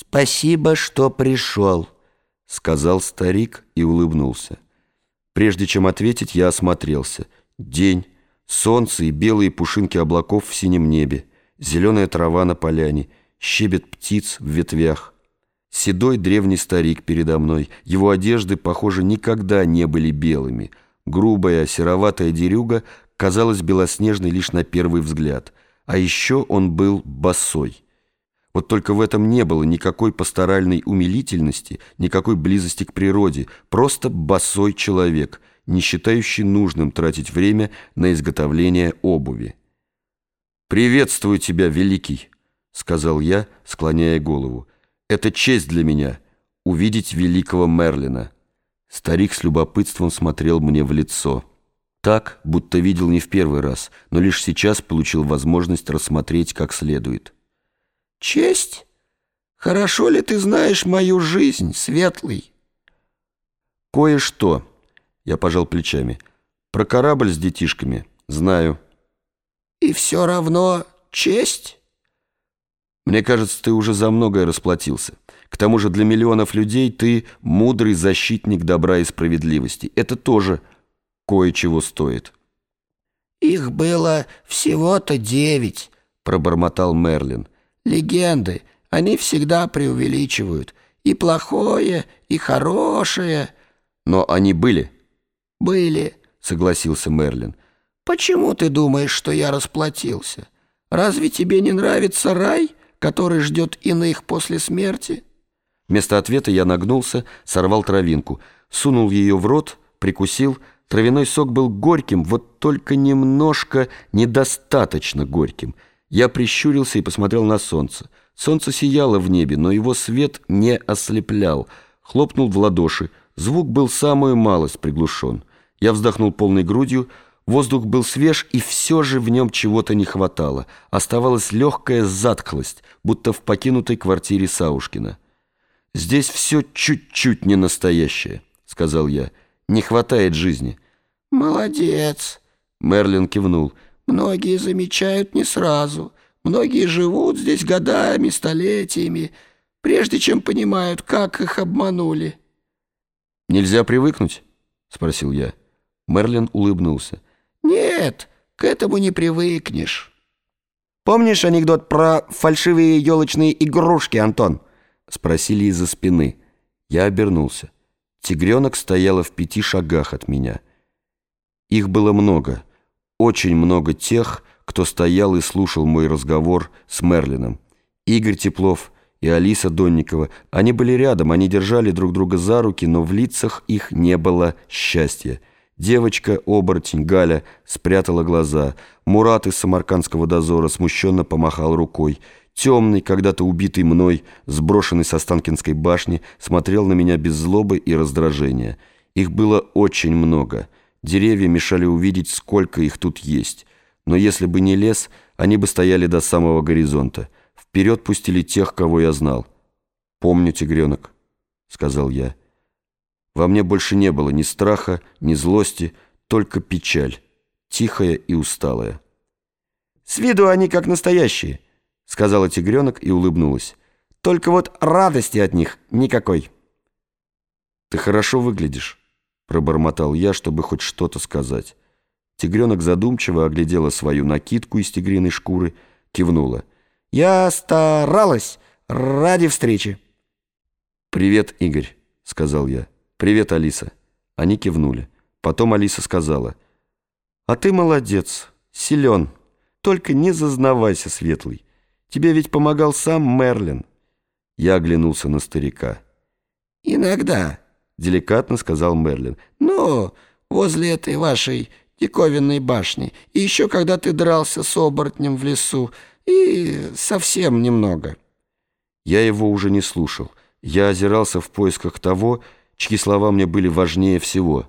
«Спасибо, что пришел», — сказал старик и улыбнулся. Прежде чем ответить, я осмотрелся. День, солнце и белые пушинки облаков в синем небе, зеленая трава на поляне, щебет птиц в ветвях. Седой древний старик передо мной. Его одежды, похоже, никогда не были белыми. Грубая, сероватая дерюга казалась белоснежной лишь на первый взгляд. А еще он был босой. Вот только в этом не было никакой пасторальной умилительности, никакой близости к природе, просто босой человек, не считающий нужным тратить время на изготовление обуви. «Приветствую тебя, Великий», — сказал я, склоняя голову. «Это честь для меня — увидеть великого Мерлина». Старик с любопытством смотрел мне в лицо. Так, будто видел не в первый раз, но лишь сейчас получил возможность рассмотреть как следует. Честь? Хорошо ли ты знаешь мою жизнь, Светлый? Кое-что, я пожал плечами. Про корабль с детишками знаю. И все равно честь? Мне кажется, ты уже за многое расплатился. К тому же для миллионов людей ты мудрый защитник добра и справедливости. Это тоже кое-чего стоит. «Их было всего-то девять», — пробормотал Мерлин. Легенды, они всегда преувеличивают. И плохое, и хорошее. Но они были? Были, согласился Мерлин. Почему ты думаешь, что я расплатился? Разве тебе не нравится рай, который ждет иных после смерти? Вместо ответа я нагнулся, сорвал травинку, сунул ее в рот, прикусил. Травяной сок был горьким, вот только немножко недостаточно горьким — я прищурился и посмотрел на солнце. Солнце сияло в небе, но его свет не ослеплял. Хлопнул в ладоши. Звук был самую малость приглушен. Я вздохнул полной грудью. Воздух был свеж, и все же в нем чего-то не хватало. Оставалась легкая затклость, будто в покинутой квартире Саушкина. «Здесь все чуть-чуть не настоящее», — сказал я. «Не хватает жизни». «Молодец», — Мерлин кивнул. Многие замечают не сразу. Многие живут здесь годами, столетиями, прежде чем понимают, как их обманули. «Нельзя привыкнуть?» — спросил я. Мерлин улыбнулся. «Нет, к этому не привыкнешь». «Помнишь анекдот про фальшивые елочные игрушки, Антон?» — спросили из-за спины. Я обернулся. Тигренок стояла в пяти шагах от меня. Их было много — очень много тех, кто стоял и слушал мой разговор с Мерлином. Игорь Теплов и Алиса Донникова. Они были рядом, они держали друг друга за руки, но в лицах их не было счастья. Девочка-оборотень Галя спрятала глаза. Мурат из самаркандского дозора смущенно помахал рукой. Темный, когда-то убитый мной, сброшенный со Станкинской башни, смотрел на меня без злобы и раздражения. Их было очень много — Деревья мешали увидеть, сколько их тут есть. Но если бы не лес, они бы стояли до самого горизонта. Вперед пустили тех, кого я знал. «Помню, тигренок», — сказал я. Во мне больше не было ни страха, ни злости, только печаль, тихая и усталая. «С виду они как настоящие», — сказала тигренок и улыбнулась. «Только вот радости от них никакой». «Ты хорошо выглядишь» пробормотал я, чтобы хоть что-то сказать. Тигренок задумчиво оглядела свою накидку из тигриной шкуры, кивнула. «Я старалась ради встречи». «Привет, Игорь», — сказал я. «Привет, Алиса». Они кивнули. Потом Алиса сказала. «А ты молодец, силен. Только не зазнавайся, Светлый. Тебе ведь помогал сам Мерлин». Я оглянулся на старика. «Иногда», деликатно сказал Мерлин. «Ну, возле этой вашей диковинной башни. И еще когда ты дрался с оборотнем в лесу. И совсем немного». Я его уже не слушал. Я озирался в поисках того, чьи слова мне были важнее всего.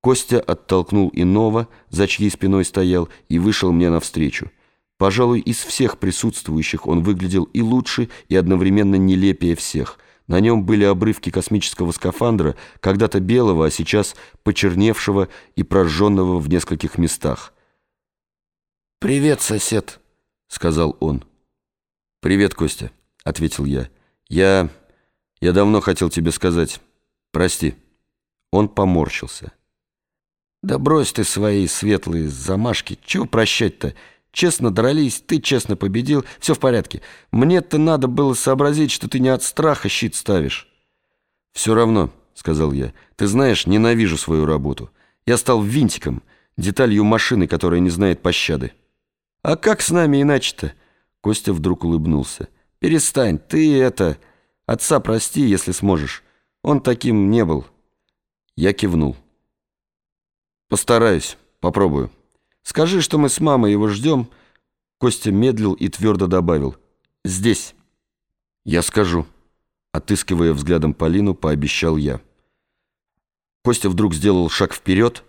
Костя оттолкнул иного, за чьей спиной стоял, и вышел мне навстречу. Пожалуй, из всех присутствующих он выглядел и лучше, и одновременно нелепее всех — на нем были обрывки космического скафандра, когда-то белого, а сейчас почерневшего и прожженного в нескольких местах. «Привет, сосед», — сказал он. «Привет, Костя», — ответил я. Я... я давно хотел тебе сказать. Прости. Он поморщился. Да брось ты свои светлые замашки. Чего прощать-то? Честно дрались, ты честно победил, все в порядке. Мне-то надо было сообразить, что ты не от страха щит ставишь. Все равно, сказал я, ты знаешь, ненавижу свою работу. Я стал винтиком, деталью машины, которая не знает пощады. А как с нами иначе-то? Костя вдруг улыбнулся. Перестань, ты это... Отца прости, если сможешь. Он таким не был. Я кивнул. Постараюсь, попробую. Скажи, что мы с мамой его ждем». Костя медлил и твердо добавил. «Здесь». «Я скажу». Отыскивая взглядом Полину, пообещал я. Костя вдруг сделал шаг вперед,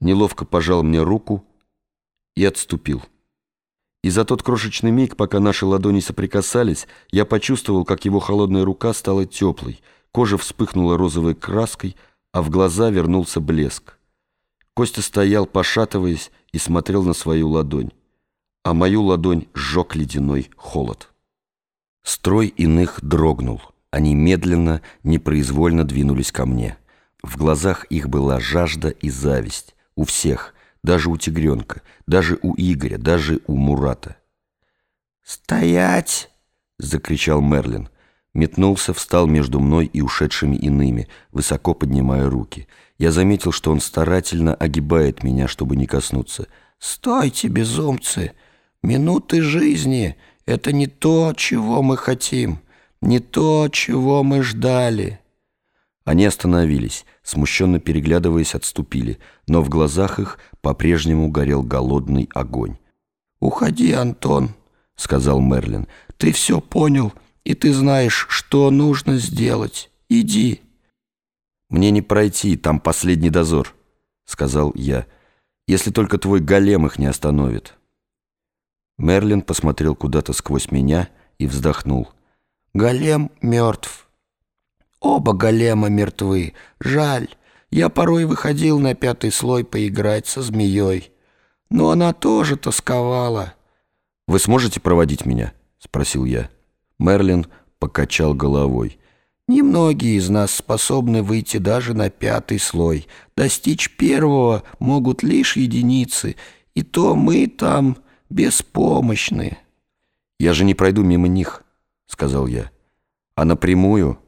неловко пожал мне руку и отступил. И за тот крошечный миг, пока наши ладони соприкасались, я почувствовал, как его холодная рука стала теплой, кожа вспыхнула розовой краской, а в глаза вернулся блеск. Костя стоял, пошатываясь, и смотрел на свою ладонь, а мою ладонь сжег ледяной холод. Строй иных дрогнул. Они медленно, непроизвольно двинулись ко мне. В глазах их была жажда и зависть. У всех, даже у тигренка, даже у Игоря, даже у Мурата. «Стоять!» — закричал Мерлин. Метнулся, встал между мной и ушедшими иными, высоко поднимая руки. Я заметил, что он старательно огибает меня, чтобы не коснуться. «Стойте, безумцы! Минуты жизни — это не то, чего мы хотим, не то, чего мы ждали». Они остановились, смущенно переглядываясь, отступили, но в глазах их по-прежнему горел голодный огонь. «Уходи, Антон», — сказал Мерлин. «Ты все понял» и ты знаешь, что нужно сделать. Иди». «Мне не пройти, там последний дозор», — сказал я, «если только твой голем их не остановит». Мерлин посмотрел куда-то сквозь меня и вздохнул. «Голем мертв. Оба голема мертвы. Жаль. Я порой выходил на пятый слой поиграть со змеей. Но она тоже тосковала». «Вы сможете проводить меня?» — спросил я. Мерлин покачал головой. Немногие из нас способны выйти даже на пятый слой. Достичь первого могут лишь единицы, и то мы там беспомощны. «Я же не пройду мимо них», — сказал я. «А напрямую,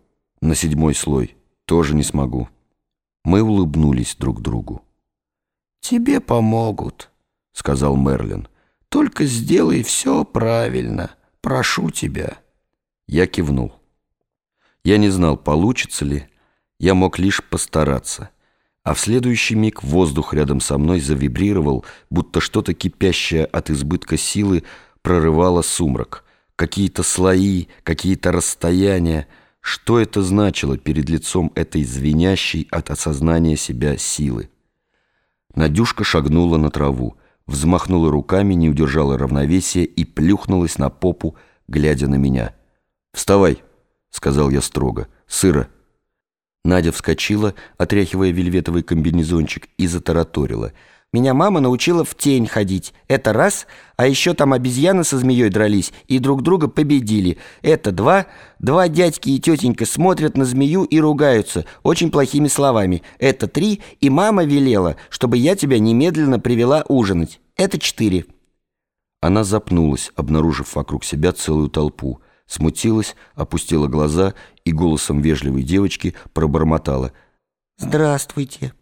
на седьмой слой, тоже не смогу». Мы улыбнулись друг другу. «Тебе помогут», — сказал Мерлин. «Только сделай все правильно. Прошу тебя». Я кивнул. Я не знал, получится ли, я мог лишь постараться. А в следующий миг воздух рядом со мной завибрировал, будто что-то кипящее от избытка силы прорывало сумрак. Какие-то слои, какие-то расстояния. Что это значило перед лицом этой звенящей от осознания себя силы? Надюшка шагнула на траву, взмахнула руками, не удержала равновесия и плюхнулась на попу, глядя на меня — «Вставай», — сказал я строго, — «сыро». Надя вскочила, отряхивая вельветовый комбинезончик, и затараторила. «Меня мама научила в тень ходить. Это раз, а еще там обезьяны со змеей дрались и друг друга победили. Это два. Два дядьки и тетенька смотрят на змею и ругаются очень плохими словами. Это три, и мама велела, чтобы я тебя немедленно привела ужинать. Это четыре». Она запнулась, обнаружив вокруг себя целую толпу смутилась, опустила глаза и голосом вежливой девочки пробормотала. «Здравствуйте».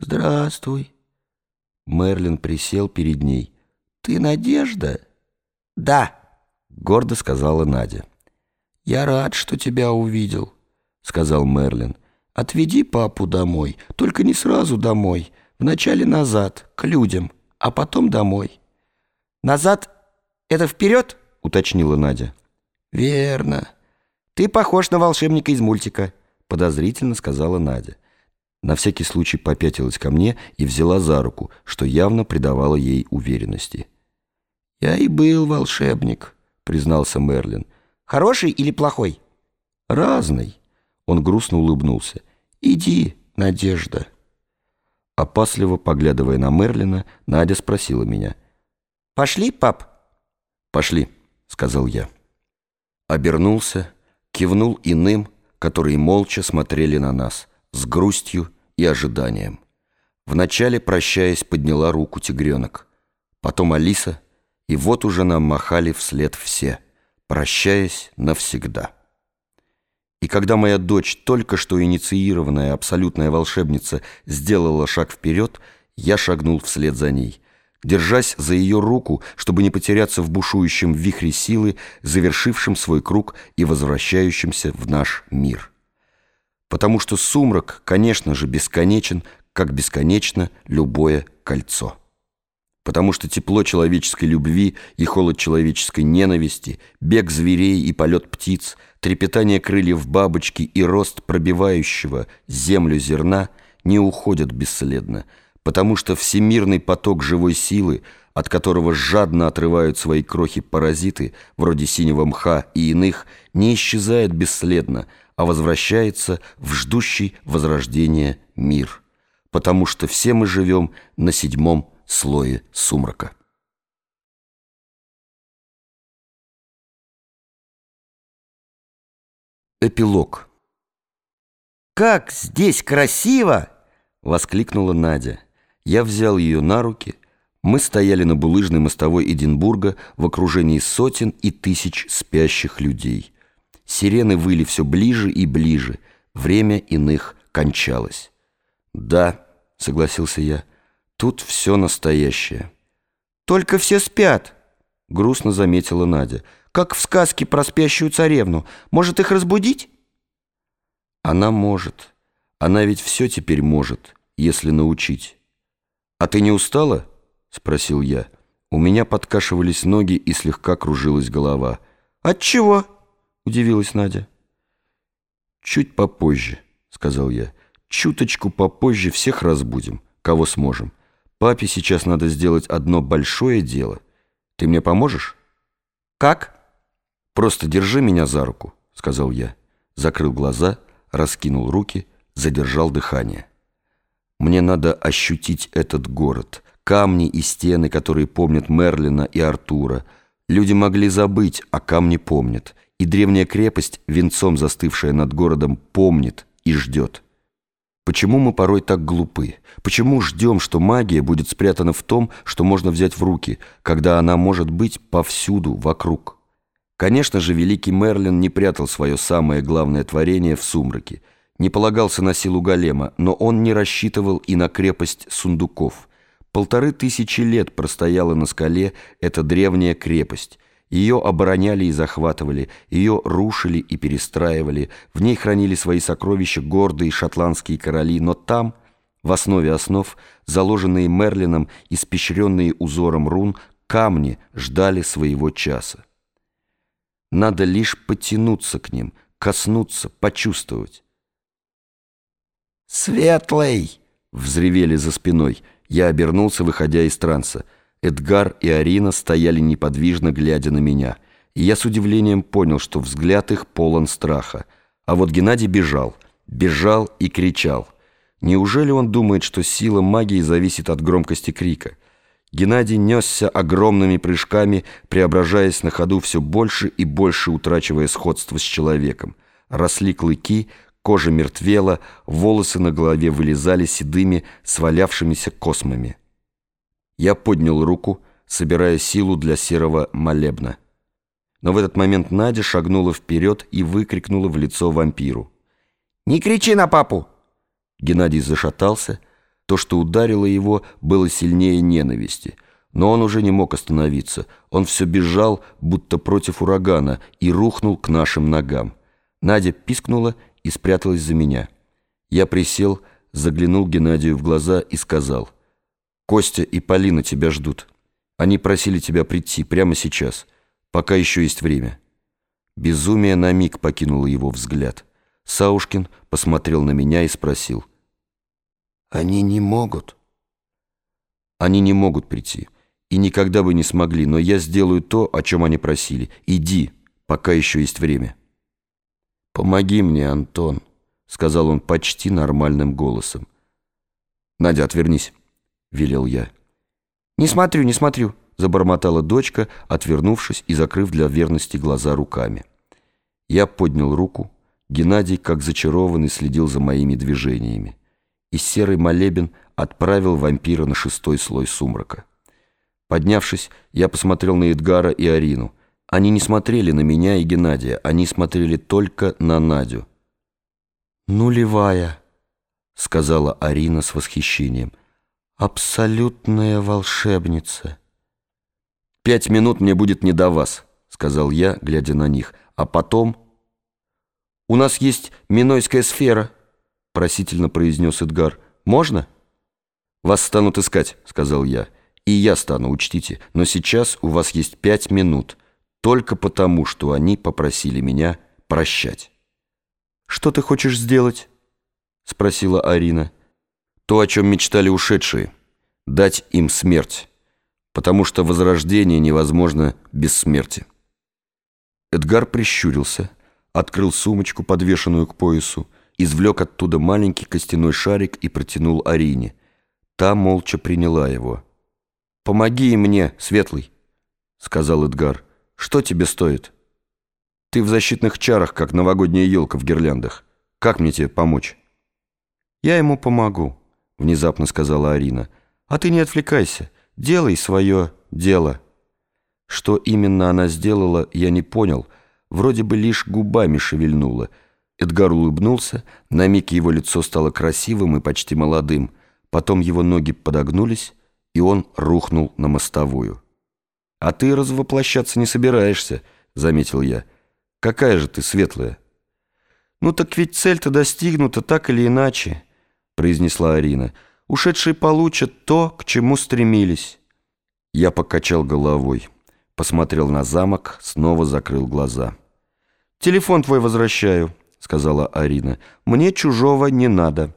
«Здравствуй». Мерлин присел перед ней. «Ты Надежда?» «Да», — гордо сказала Надя. «Я рад, что тебя увидел», — сказал Мерлин. «Отведи папу домой, только не сразу домой. Вначале назад, к людям, а потом домой». «Назад? Это вперед?» — уточнила Надя. «Верно. Ты похож на волшебника из мультика», — подозрительно сказала Надя. На всякий случай попятилась ко мне и взяла за руку, что явно придавало ей уверенности. «Я и был волшебник», — признался Мерлин. «Хороший или плохой?» «Разный». Он грустно улыбнулся. «Иди, Надежда». Опасливо поглядывая на Мерлина, Надя спросила меня. «Пошли, пап?» «Пошли», — сказал я. Обернулся, Кивнул иным, которые молча смотрели на нас, с грустью и ожиданием. Вначале, прощаясь, подняла руку тигренок. Потом Алиса, и вот уже нам махали вслед все, прощаясь навсегда. И когда моя дочь, только что инициированная абсолютная волшебница, сделала шаг вперед, я шагнул вслед за ней, держась за ее руку, чтобы не потеряться в бушующем вихре силы, завершившем свой круг и возвращающемся в наш мир. Потому что сумрак, конечно же, бесконечен, как бесконечно любое кольцо. Потому что тепло человеческой любви и холод человеческой ненависти, бег зверей и полет птиц, трепетание крыльев бабочки и рост пробивающего землю зерна не уходят бесследно – потому что всемирный поток живой силы, от которого жадно отрывают свои крохи паразиты, вроде синего мха и иных, не исчезает бесследно, а возвращается в ждущий возрождения мир, потому что все мы живем на седьмом слое сумрака. Эпилог «Как здесь красиво!» — воскликнула Надя. Я взял ее на руки. Мы стояли на булыжной мостовой Эдинбурга в окружении сотен и тысяч спящих людей. Сирены выли все ближе и ближе. Время иных кончалось. «Да», — согласился я, — «тут все настоящее». «Только все спят», — грустно заметила Надя. «Как в сказке про спящую царевну. Может, их разбудить?» «Она может. Она ведь все теперь может, если научить». «А ты не устала?» — спросил я. У меня подкашивались ноги и слегка кружилась голова. «От чего?» — удивилась Надя. «Чуть попозже», — сказал я. «Чуточку попозже всех разбудим, кого сможем. Папе сейчас надо сделать одно большое дело. Ты мне поможешь?» «Как?» «Просто держи меня за руку», — сказал я. Закрыл глаза, раскинул руки, задержал дыхание. Мне надо ощутить этот город, камни и стены, которые помнят Мерлина и Артура. Люди могли забыть, а камни помнят. И древняя крепость, венцом застывшая над городом, помнит и ждет. Почему мы порой так глупы? Почему ждем, что магия будет спрятана в том, что можно взять в руки, когда она может быть повсюду, вокруг? Конечно же, великий Мерлин не прятал свое самое главное творение в сумраке – не полагался на силу голема, но он не рассчитывал и на крепость сундуков. Полторы тысячи лет простояла на скале эта древняя крепость. Ее обороняли и захватывали, ее рушили и перестраивали, в ней хранили свои сокровища гордые шотландские короли, но там, в основе основ, заложенные Мерлином, испещренные узором рун, камни ждали своего часа. Надо лишь потянуться к ним, коснуться, почувствовать. «Светлый!» — взревели за спиной. Я обернулся, выходя из транса. Эдгар и Арина стояли неподвижно, глядя на меня. И я с удивлением понял, что взгляд их полон страха. А вот Геннадий бежал. Бежал и кричал. Неужели он думает, что сила магии зависит от громкости крика? Геннадий несся огромными прыжками, преображаясь на ходу все больше и больше, утрачивая сходство с человеком. Росли клыки, Кожа мертвела, волосы на голове вылезали седыми, свалявшимися космами. Я поднял руку, собирая силу для серого молебна. Но в этот момент Надя шагнула вперед и выкрикнула в лицо вампиру. «Не кричи на папу!» Геннадий зашатался. То, что ударило его, было сильнее ненависти. Но он уже не мог остановиться. Он все бежал, будто против урагана, и рухнул к нашим ногам. Надя пискнула и спряталась за меня. Я присел, заглянул Геннадию в глаза и сказал, «Костя и Полина тебя ждут. Они просили тебя прийти прямо сейчас, пока еще есть время». Безумие на миг покинуло его взгляд. Саушкин посмотрел на меня и спросил, «Они не могут?» «Они не могут прийти» и никогда бы не смогли, но я сделаю то, о чем они просили. Иди, пока еще есть время». «Помоги мне, Антон», — сказал он почти нормальным голосом. «Надя, отвернись», — велел я. «Не смотрю, не смотрю», — забормотала дочка, отвернувшись и закрыв для верности глаза руками. Я поднял руку. Геннадий, как зачарованный, следил за моими движениями. И серый молебен отправил вампира на шестой слой сумрака. Поднявшись, я посмотрел на Эдгара и Арину. Они не смотрели на меня и Геннадия, они смотрели только на Надю. «Нулевая», — сказала Арина с восхищением. «Абсолютная волшебница». «Пять минут мне будет не до вас», — сказал я, глядя на них. «А потом...» «У нас есть Минойская сфера», — просительно произнес Эдгар. «Можно?» «Вас станут искать», — сказал я. «И я стану, учтите. Но сейчас у вас есть пять минут, только потому, что они попросили меня прощать». «Что ты хочешь сделать?» — спросила Арина. «То, о чем мечтали ушедшие. Дать им смерть. Потому что возрождение невозможно без смерти». Эдгар прищурился, открыл сумочку, подвешенную к поясу, извлек оттуда маленький костяной шарик и протянул Арине. Та молча приняла его. «Помоги мне, Светлый», — сказал Эдгар. «Что тебе стоит?» Ты в защитных чарах, как новогодняя елка в гирляндах. Как мне тебе помочь?» «Я ему помогу», — внезапно сказала Арина. «А ты не отвлекайся. Делай свое дело». Что именно она сделала, я не понял. Вроде бы лишь губами шевельнула. Эдгар улыбнулся, на миг его лицо стало красивым и почти молодым. Потом его ноги подогнулись, и он рухнул на мостовую. «А ты развоплощаться не собираешься», — заметил я. Какая же ты светлая?» «Ну так ведь цель-то достигнута так или иначе», — произнесла Арина. «Ушедшие получат то, к чему стремились». Я покачал головой, посмотрел на замок, снова закрыл глаза. «Телефон твой возвращаю», — сказала Арина. «Мне чужого не надо».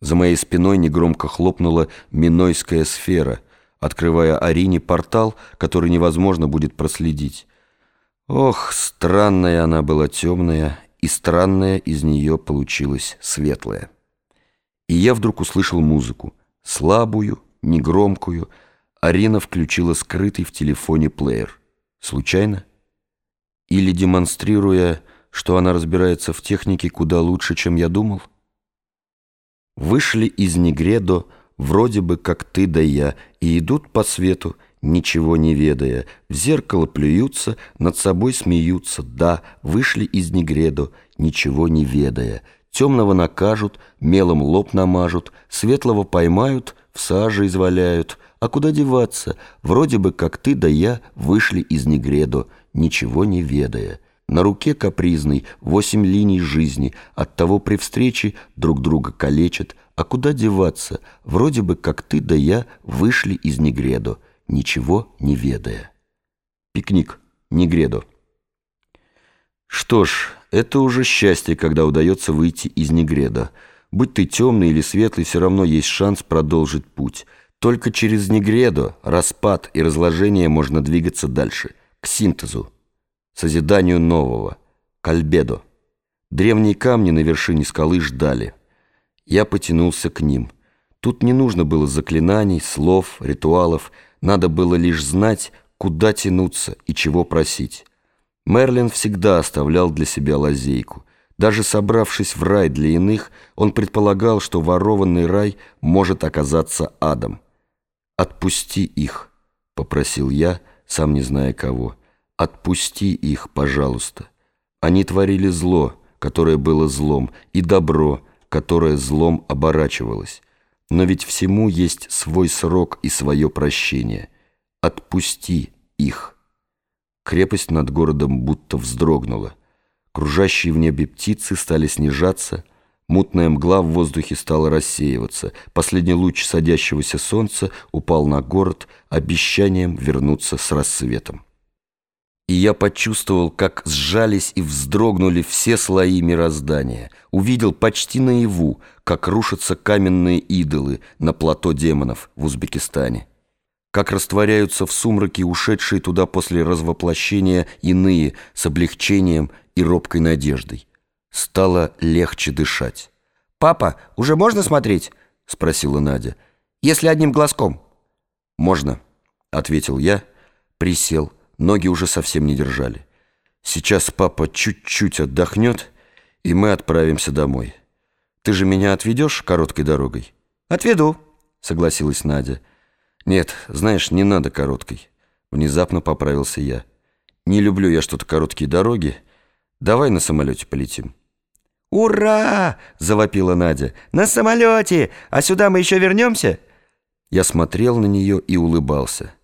За моей спиной негромко хлопнула Минойская сфера, открывая Арине портал, который невозможно будет проследить. Ох, странная она была темная, и странная из нее получилась светлая. И я вдруг услышал музыку, слабую, негромкую. Арина включила скрытый в телефоне плеер. Случайно? Или демонстрируя, что она разбирается в технике куда лучше, чем я думал? Вышли из Негредо, вроде бы как ты да я, и идут по свету, ничего не ведая, в зеркало плюются, над собой смеются, да, вышли из Негредо, ничего не ведая. Темного накажут, мелом лоб намажут, светлого поймают, в саже изваляют. А куда деваться? Вроде бы как ты да я вышли из Негредо, ничего не ведая. На руке капризной восемь линий жизни, оттого при встрече друг друга калечат. А куда деваться? Вроде бы как ты да я вышли из Негредо, ничего не ведая. Пикник, Негредо. Что ж, это уже счастье, когда удается выйти из Негреда. Будь ты темный или светлый, все равно есть шанс продолжить путь. Только через Негредо, распад и разложение можно двигаться дальше, к синтезу, созиданию нового, к альбедо. Древние камни на вершине скалы ждали. Я потянулся к ним. Тут не нужно было заклинаний, слов, ритуалов, надо было лишь знать, куда тянуться и чего просить. Мерлин всегда оставлял для себя лазейку. Даже собравшись в рай для иных, он предполагал, что ворованный рай может оказаться адом. «Отпусти их», — попросил я, сам не зная кого. «Отпусти их, пожалуйста». Они творили зло, которое было злом, и добро, которое злом оборачивалось. Но ведь всему есть свой срок и свое прощение. Отпусти их. Крепость над городом будто вздрогнула. Кружащие в небе птицы стали снижаться, мутная мгла в воздухе стала рассеиваться, последний луч садящегося солнца упал на город обещанием вернуться с рассветом и я почувствовал, как сжались и вздрогнули все слои мироздания. Увидел почти наяву, как рушатся каменные идолы на плато демонов в Узбекистане. Как растворяются в сумраке ушедшие туда после развоплощения иные с облегчением и робкой надеждой. Стало легче дышать. «Папа, уже можно смотреть?» — спросила Надя. «Если одним глазком». «Можно», — ответил я, присел, — Ноги уже совсем не держали. Сейчас папа чуть-чуть отдохнет, и мы отправимся домой. Ты же меня отведешь короткой дорогой?» «Отведу», — согласилась Надя. «Нет, знаешь, не надо короткой». Внезапно поправился я. «Не люблю я что-то короткие дороги. Давай на самолете полетим». «Ура!» — завопила Надя. «На самолете! А сюда мы еще вернемся?» Я смотрел на нее и улыбался.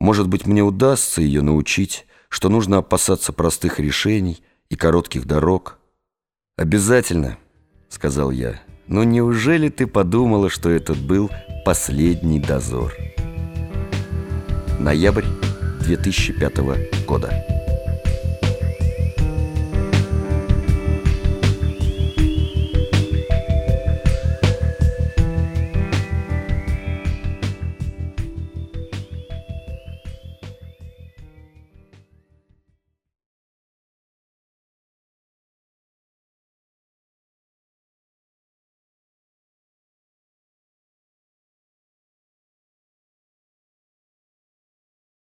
Может быть, мне удастся ее научить, что нужно опасаться простых решений и коротких дорог. «Обязательно», — сказал я. «Но неужели ты подумала, что этот был последний дозор?» Ноябрь 2005 года.